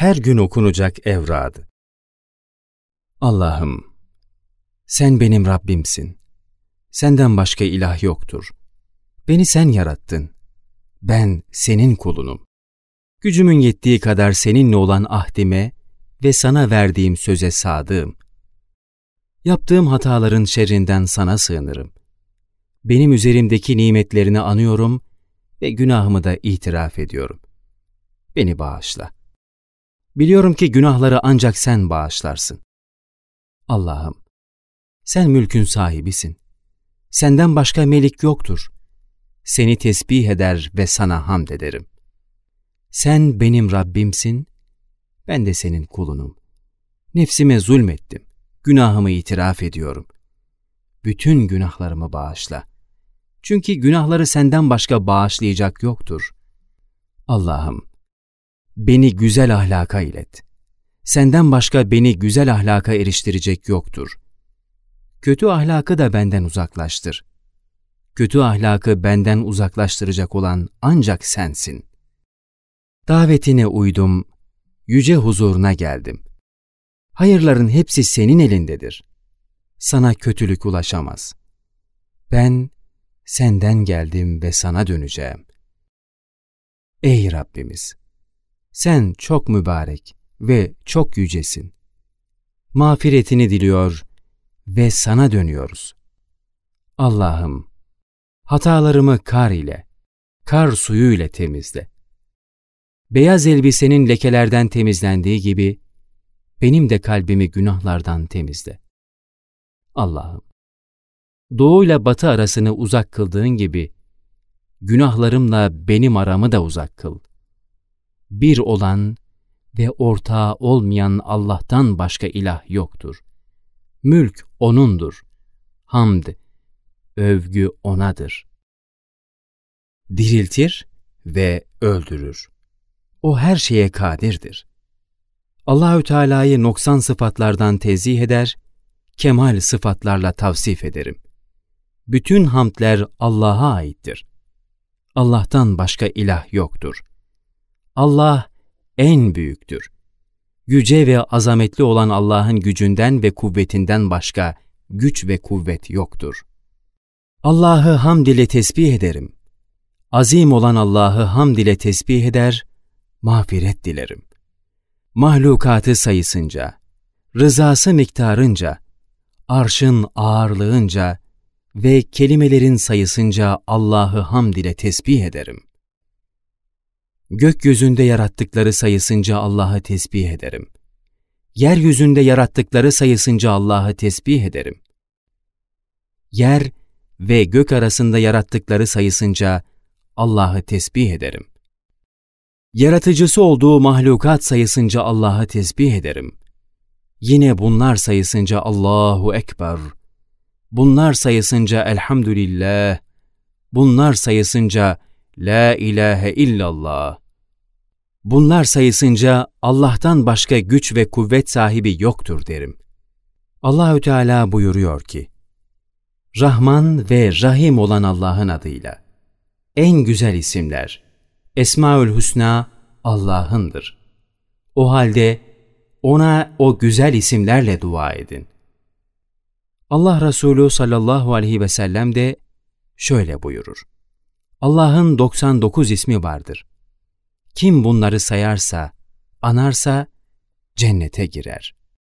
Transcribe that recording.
her gün okunacak evradı. Allah'ım, sen benim Rabbimsin. Senden başka ilah yoktur. Beni sen yarattın. Ben senin kulunum. Gücümün yettiği kadar seninle olan ahdime ve sana verdiğim söze sadığım. Yaptığım hataların şerrinden sana sığınırım. Benim üzerimdeki nimetlerini anıyorum ve günahımı da itiraf ediyorum. Beni bağışla. Biliyorum ki günahları ancak sen bağışlarsın. Allah'ım, sen mülkün sahibisin. Senden başka melik yoktur. Seni tesbih eder ve sana hamd ederim. Sen benim Rabbimsin, ben de senin kulunum. Nefsime zulmettim, günahımı itiraf ediyorum. Bütün günahlarımı bağışla. Çünkü günahları senden başka bağışlayacak yoktur. Allah'ım, beni güzel ahlaka ilet. Senden başka beni güzel ahlaka eriştirecek yoktur. Kötü ahlakı da benden uzaklaştır. Kötü ahlakı benden uzaklaştıracak olan ancak sensin. Davetine uydum, yüce huzuruna geldim. Hayırların hepsi senin elindedir. Sana kötülük ulaşamaz. Ben senden geldim ve sana döneceğim. Ey Rabbimiz! Sen çok mübarek ve çok yücesin. Mağfiretini diliyor ve sana dönüyoruz. Allah'ım, hatalarımı kar ile, kar suyu ile temizle. Beyaz elbisenin lekelerden temizlendiği gibi, benim de kalbimi günahlardan temizle. Allah'ım, doğu ile batı arasını uzak kıldığın gibi, günahlarımla benim aramı da uzak kıl. Bir olan ve ortağı olmayan Allah'tan başka ilah yoktur. Mülk O'nundur. Hamd, övgü O'nadır. Diriltir ve öldürür. O her şeye kadirdir. Allahü Teala'yı noksan sıfatlardan tezih eder, kemal sıfatlarla tavsif ederim. Bütün hamdler Allah'a aittir. Allah'tan başka ilah yoktur. Allah en büyüktür. Yüce ve azametli olan Allah'ın gücünden ve kuvvetinden başka güç ve kuvvet yoktur. Allah'ı hamd ile tesbih ederim. Azim olan Allah'ı hamd ile tesbih eder, mağfiret dilerim. Mahlukatı sayısınca, rızası miktarınca, arşın ağırlığınca ve kelimelerin sayısınca Allah'ı hamd ile tesbih ederim. Gökyüzünde yarattıkları sayısınca Allah'ı tesbih ederim. Yeryüzünde yarattıkları sayısınca Allah'ı tesbih ederim. Yer ve gök arasında yarattıkları sayısınca Allah'ı tesbih ederim. Yaratıcısı olduğu mahlukat sayısınca Allah'ı tesbih ederim. Yine bunlar sayısınca Allahu Ekber. Bunlar sayısınca Elhamdülillah. Bunlar sayısınca La ilahe illallah. Bunlar sayısınca Allah'tan başka güç ve kuvvet sahibi yoktur derim. Allahü Teala buyuruyor ki: Rahman ve Rahim olan Allah'ın adıyla. En güzel isimler. Esmaül Hüsna Allah'ındır. O halde ona o güzel isimlerle dua edin. Allah Resulü sallallahu aleyhi ve sellem de şöyle buyurur. Allah'ın 99 ismi vardır. Kim bunları sayarsa, anarsa cennete girer.